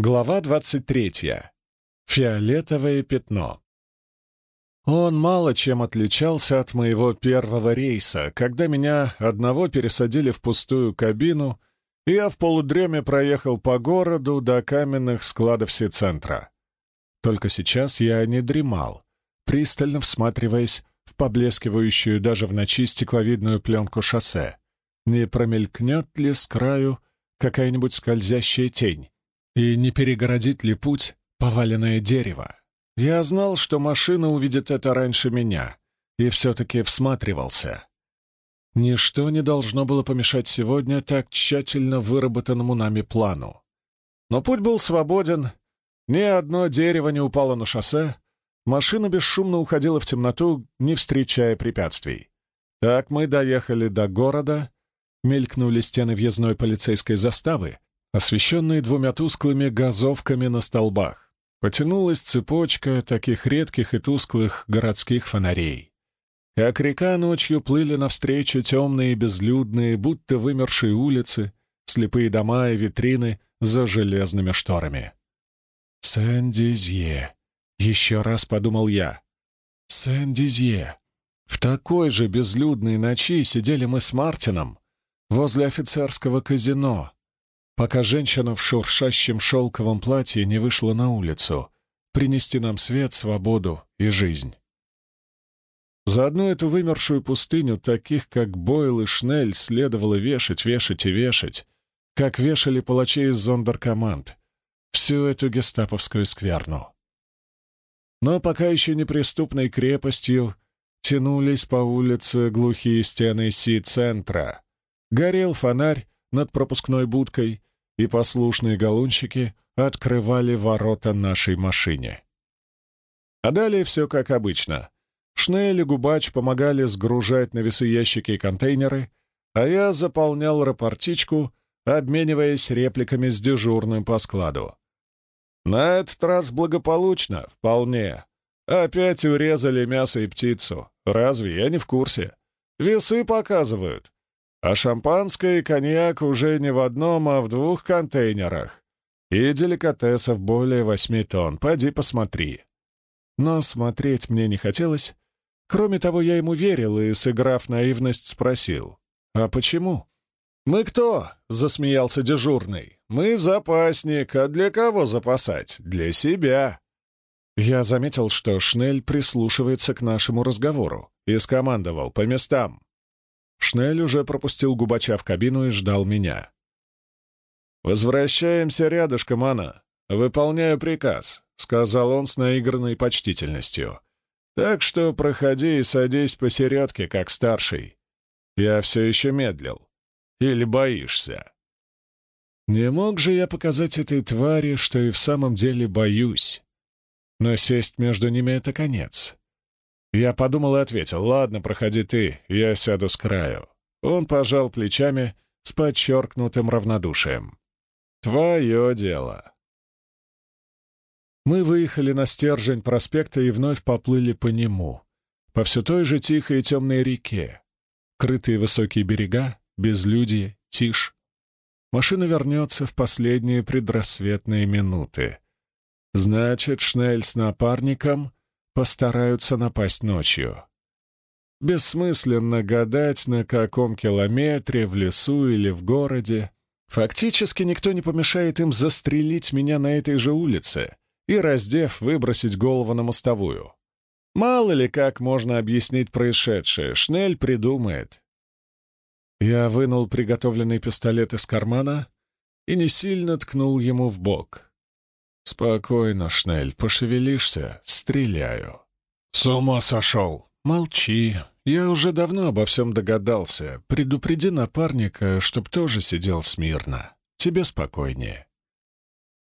Глава 23. Фиолетовое пятно. Он мало чем отличался от моего первого рейса, когда меня одного пересадили в пустую кабину, и я в полудреме проехал по городу до каменных складов Си-центра. Только сейчас я не дремал, пристально всматриваясь в поблескивающую даже в ночи стекловидную пленку шоссе. Не промелькнет ли с краю какая-нибудь скользящая тень? И не перегородит ли путь поваленное дерево? Я знал, что машина увидит это раньше меня, и все-таки всматривался. Ничто не должно было помешать сегодня так тщательно выработанному нами плану. Но путь был свободен, ни одно дерево не упало на шоссе, машина бесшумно уходила в темноту, не встречая препятствий. Так мы доехали до города, мелькнули стены въездной полицейской заставы, освещенные двумя тусклыми газовками на столбах. Потянулась цепочка таких редких и тусклых городских фонарей. Как река ночью плыли навстречу темные безлюдные, будто вымершие улицы, слепые дома и витрины за железными шторами. «Сен-Дизье», — еще раз подумал я. «Сен-Дизье». В такой же безлюдной ночи сидели мы с Мартином возле офицерского казино, пока женщина в шуршащем шелковом платье не вышла на улицу, принести нам свет, свободу и жизнь. За одну эту вымершую пустыню таких, как Бойл и Шнель, следовало вешать, вешать и вешать, как вешали палачей из зондеркоманд, всю эту гестаповскую скверну. Но пока еще неприступной крепостью тянулись по улице глухие стены Си-центра. Горел фонарь над пропускной будкой, и послушные галунщики открывали ворота нашей машине. А далее все как обычно. Шнель и Губач помогали сгружать на весы ящики и контейнеры, а я заполнял рапортичку, обмениваясь репликами с дежурным по складу. На этот раз благополучно, вполне. Опять урезали мясо и птицу. Разве я не в курсе? Весы показывают. А шампанское и коньяк уже не в одном, а в двух контейнерах. И деликатесов более восьми тонн. Пойди посмотри. Но смотреть мне не хотелось. Кроме того, я ему верил и, сыграв наивность, спросил. «А почему?» «Мы кто?» — засмеялся дежурный. «Мы запасник. А для кого запасать? Для себя». Я заметил, что Шнель прислушивается к нашему разговору и скомандовал «по местам». Шнель уже пропустил Губача в кабину и ждал меня. «Возвращаемся рядышком, Анна. Выполняю приказ», — сказал он с наигранной почтительностью. «Так что проходи и садись посередке, как старший. Я все еще медлил. Или боишься?» Не мог же я показать этой твари, что и в самом деле боюсь. Но сесть между ними — это конец. Я подумал и ответил, «Ладно, проходи ты, я сяду с краю». Он пожал плечами с подчеркнутым равнодушием. «Твое дело». Мы выехали на стержень проспекта и вновь поплыли по нему, по все той же тихой и темной реке. Крытые высокие берега, безлюдье, тишь. Машина вернется в последние предрассветные минуты. Значит, Шнель с напарником постараются напасть ночью. Бессмысленно гадать, на каком километре, в лесу или в городе. Фактически никто не помешает им застрелить меня на этой же улице и, раздев, выбросить голову на мостовую. Мало ли как можно объяснить происшедшее, Шнель придумает. Я вынул приготовленный пистолет из кармана и не сильно ткнул ему в бок. «Спокойно, Шнель, пошевелишься — стреляю». «С ума сошел!» «Молчи. Я уже давно обо всем догадался. Предупреди напарника, чтоб тоже сидел смирно. Тебе спокойнее».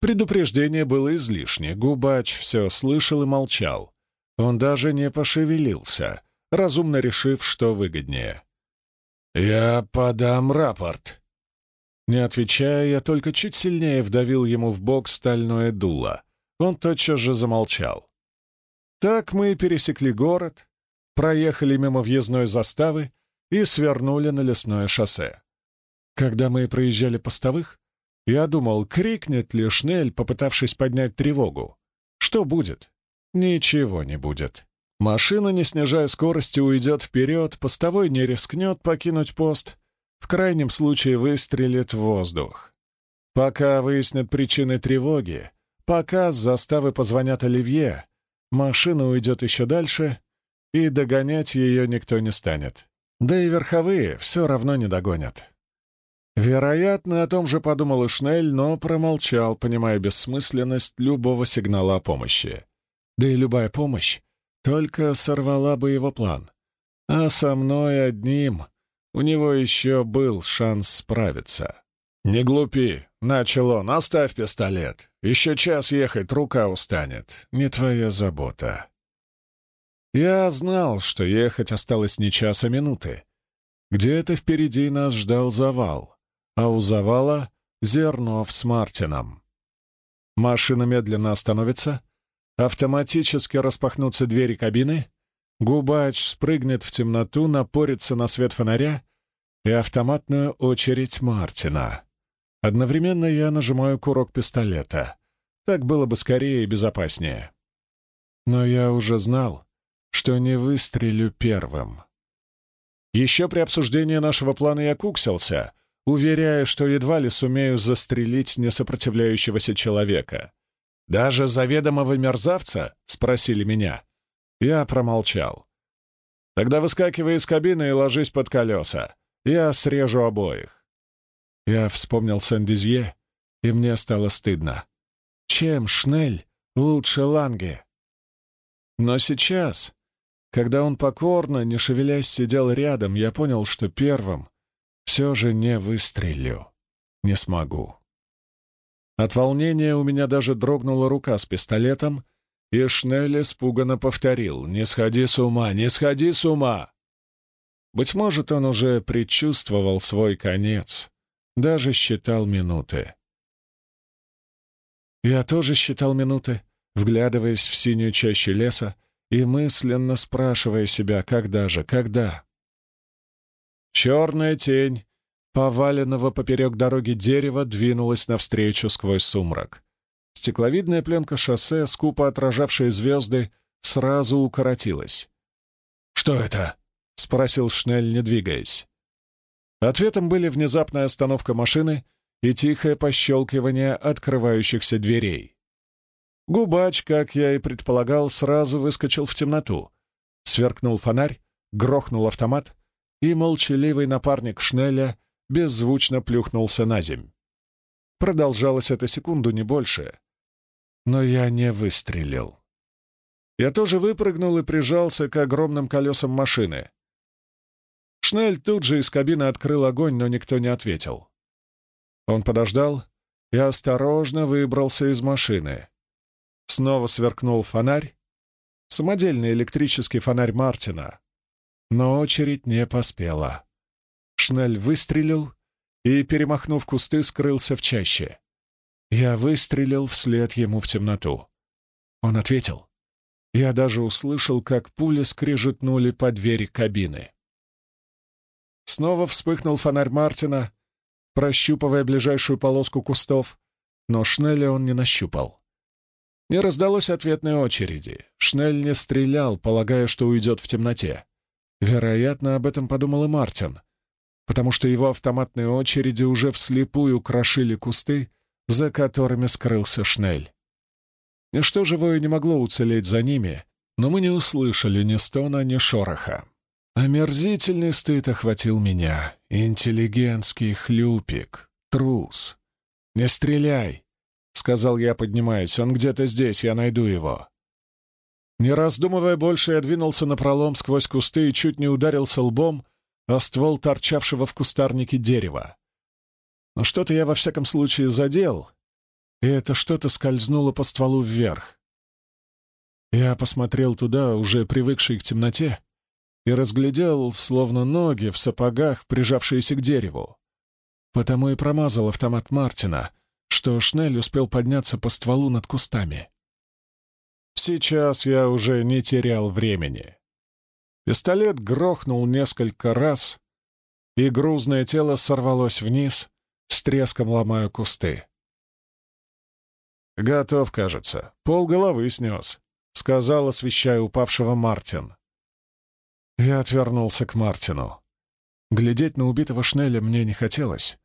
Предупреждение было излишне. Губач все слышал и молчал. Он даже не пошевелился, разумно решив, что выгоднее. «Я подам рапорт», не отвечая, я только чуть сильнее вдавил ему в бок стальное дуло. Он тотчас же замолчал. Так мы пересекли город, проехали мимо въездной заставы и свернули на лесное шоссе. Когда мы проезжали постовых, Я думал, крикнет ли Шнель, попытавшись поднять тревогу. Что будет? Ничего не будет. Машина, не снижая скорости, уйдет вперед, постовой не рискнет покинуть пост, в крайнем случае выстрелит в воздух. Пока выяснят причины тревоги, пока с заставы позвонят Оливье, машина уйдет еще дальше, и догонять ее никто не станет. Да и верховые все равно не догонят. Вероятно, о том же подумал и Шнель, но промолчал, понимая бессмысленность любого сигнала о помощи. Да и любая помощь только сорвала бы его план. А со мной одним у него еще был шанс справиться. «Не глупи», — начал он, — «оставь пистолет. Еще час ехать, рука устанет. Не твоя забота». Я знал, что ехать осталось не час, а минуты. Где-то впереди нас ждал завал, а у завала — Зернов с Мартином. Машина медленно остановится, автоматически распахнутся двери кабины, губач спрыгнет в темноту, напорится на свет фонаря и автоматную очередь Мартина. Одновременно я нажимаю курок пистолета. Так было бы скорее и безопаснее. Но я уже знал, что не выстрелю первым. Еще при обсуждении нашего плана я куксился, уверяя, что едва ли сумею застрелить несопротивляющегося человека. «Даже заведомого мерзавца?» — спросили меня. Я промолчал. «Тогда выскакивай из кабины и ложись под колеса. Я срежу обоих». Я вспомнил Сен-Дизье, и мне стало стыдно. Чем Шнель лучше Ланге? Но сейчас, когда он покорно, не шевелясь, сидел рядом, я понял, что первым все же не выстрелю. Не смогу. От волнения у меня даже дрогнула рука с пистолетом, и Шнель испуганно повторил «Не сходи с ума, не сходи с ума!» Быть может, он уже предчувствовал свой конец, даже считал минуты. Я тоже считал минуты, вглядываясь в синюю чащу леса, и мысленно спрашивая себя, когда же, когда. Черная тень, поваленного поперек дороги дерева, двинулась навстречу сквозь сумрак. Стекловидная пленка шоссе, скупо отражавшая звезды, сразу укоротилась. «Что это?» — спросил Шнель, не двигаясь. Ответом были внезапная остановка машины и тихое пощелкивание открывающихся дверей. Губач, как я и предполагал, сразу выскочил в темноту. Сверкнул фонарь, грохнул автомат, и молчаливый напарник Шнеля беззвучно плюхнулся на земь. Продолжалось это секунду, не больше. Но я не выстрелил. Я тоже выпрыгнул и прижался к огромным колесам машины. Шнель тут же из кабины открыл огонь, но никто не ответил. Он подождал и осторожно выбрался из машины. Снова сверкнул фонарь. Самодельный электрический фонарь Мартина. Но очередь не поспела. Шнель выстрелил и, перемахнув кусты, скрылся в чаще. Я выстрелил вслед ему в темноту. Он ответил. Я даже услышал, как пули скрежетнули по двери кабины. Снова вспыхнул фонарь Мартина, прощупывая ближайшую полоску кустов, но Шнеля он не нащупал. Не раздалось ответной очереди. Шнель не стрелял, полагая, что уйдет в темноте. Вероятно, об этом подумал и Мартин, потому что его автоматные очереди уже вслепую крошили кусты, за которыми скрылся Шнель. Ничто живое не могло уцелеть за ними, но мы не услышали ни стона, ни шороха. Омерзительный стыд охватил меня. Интеллигентский хлюпик, трус. «Не стреляй!» — сказал я, поднимаясь. «Он где-то здесь, я найду его». Не раздумывая больше, я двинулся на пролом сквозь кусты и чуть не ударился лбом о ствол торчавшего в кустарнике дерева. Но что-то я во всяком случае задел, и это что-то скользнуло по стволу вверх. Я посмотрел туда, уже привыкший к темноте, и разглядел, словно ноги в сапогах, прижавшиеся к дереву. Потому и промазал автомат Мартина, что Шнель успел подняться по стволу над кустами. Сейчас я уже не терял времени. Пистолет грохнул несколько раз, и грузное тело сорвалось вниз, с треском ломаю кусты. «Готов, кажется. Пол головы снес», — сказал, освещая упавшего Мартин. Я отвернулся к Мартину. Глядеть на убитого Шнеля мне не хотелось,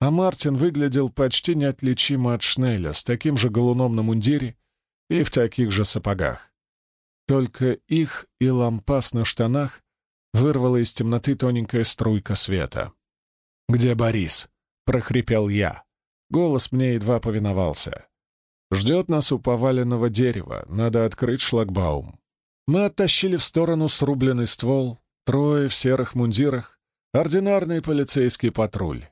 а Мартин выглядел почти неотличимо от Шнеля, с таким же галуном на мундире и в таких же сапогах. Только их и лампас на штанах вырвала из темноты тоненькая струйка света. «Где Борис?» — прохрипел я. Голос мне едва повиновался. «Ждет нас у поваленного дерева. Надо открыть шлагбаум». Мы оттащили в сторону срубленный ствол, трое в серых мундирах, ординарный полицейский патруль.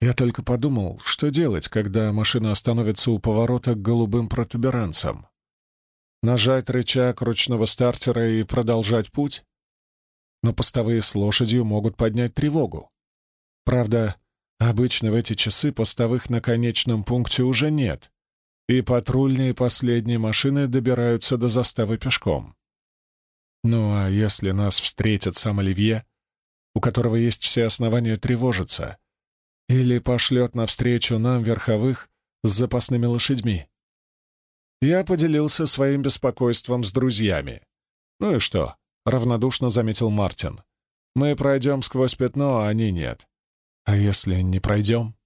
Я только подумал, что делать, когда машина остановится у поворота к голубым протуберанцам. Нажать рычаг ручного стартера и продолжать путь? Но постовые с лошадью могут поднять тревогу. Правда, обычно в эти часы постовых на конечном пункте уже нет, и патрульные последние машины добираются до заставы пешком. Ну а если нас встретит сам Оливье, у которого есть все основания тревожиться, или пошлет навстречу нам верховых с запасными лошадьми? Я поделился своим беспокойством с друзьями. Ну и что? равнодушно заметил Мартин. «Мы пройдем сквозь пятно, а они нет. А если не пройдем?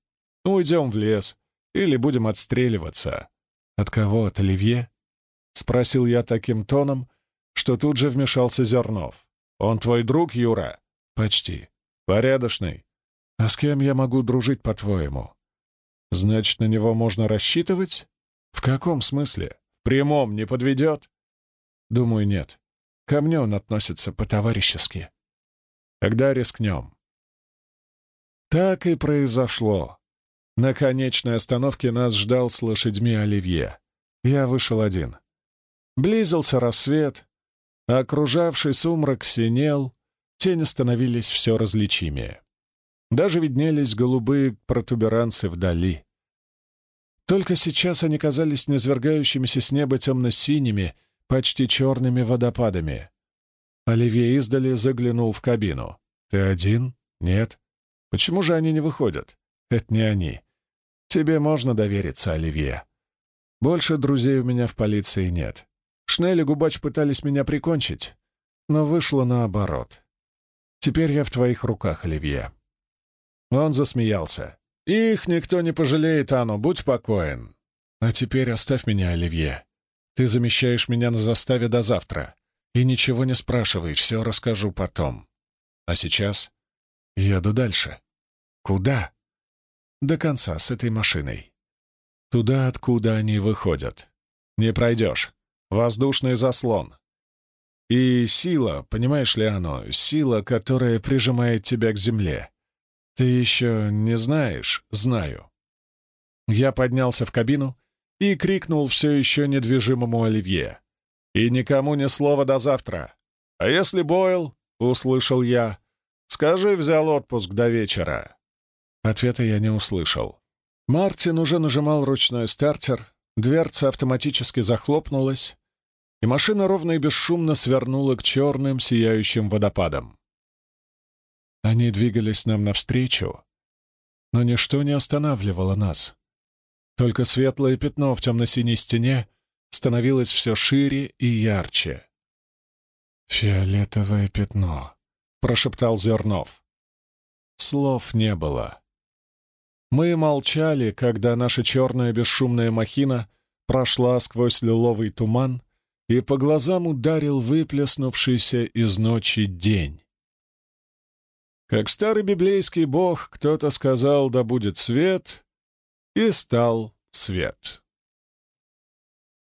Уйдем в лес или будем отстреливаться. От кого? От Оливье?» — спросил я таким тоном, что тут же вмешался Зернов. «Он твой друг, Юра?» «Почти. Порядочный. А с кем я могу дружить, по-твоему?» «Значит, на него можно рассчитывать?» «В каком смысле? В прямом не подведет?» «Думаю, нет. Ко мне он относится по-товарищески. Когда рискнем?» Так и произошло. На конечной остановке нас ждал с лошадьми Оливье. Я вышел один. Близился рассвет, а окружавший сумрак синел, тени становились все различимее. Даже виднелись голубые протуберанцы вдали. Только сейчас они казались низвергающимися с неба темно-синими, почти черными водопадами. Оливье издали заглянул в кабину. «Ты один? Нет. Почему же они не выходят? Это не они. Тебе можно довериться, Оливье. Больше друзей у меня в полиции нет. Шнель и Губач пытались меня прикончить, но вышло наоборот. Теперь я в твоих руках, Оливье». Он засмеялся. «Их никто не пожалеет, Ану, будь спокоен. А теперь оставь меня, Оливье. Ты замещаешь меня на заставе до завтра. И ничего не спрашивай, все расскажу потом. А сейчас еду дальше. Куда? До конца с этой машиной. Туда, откуда они выходят. Не пройдешь. Воздушный заслон. И сила, понимаешь ли оно, сила, которая прижимает тебя к земле. Ты еще не знаешь? Знаю. Я поднялся в кабину и крикнул все еще недвижимому Оливье. «И никому ни слова до завтра. А если Бойл?» — услышал я. «Скажи, взял отпуск до вечера». Ответа я не услышал. Мартин уже нажимал ручной стартер, дверца автоматически захлопнулась, и машина ровно и бесшумно свернула к черным сияющим водопадам. Они двигались нам навстречу, но ничто не останавливало нас. Только светлое пятно в темно-синей стене становилось все шире и ярче. «Фиолетовое пятно», — прошептал Зернов. Слов не было. Мы молчали, когда наша черная бесшумная махина прошла сквозь лиловый туман и по глазам ударил выплеснувшийся из ночи день. Как старый библейский бог, кто-то сказал «да будет свет», и стал свет.